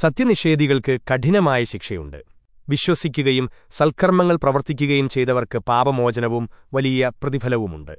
സത്യനിഷേധികൾക്ക് കഠിനമായ ശിക്ഷയുണ്ട്. വിശ്വസിക്കുകയും സൽക്കർമ്മങ്ങൾ പ്രവർത്തിക്കുകയും ചെയ്തവർക്ക് പാപമോചനവും വലിയ പ്രതിഫലവുമുണ്ട്.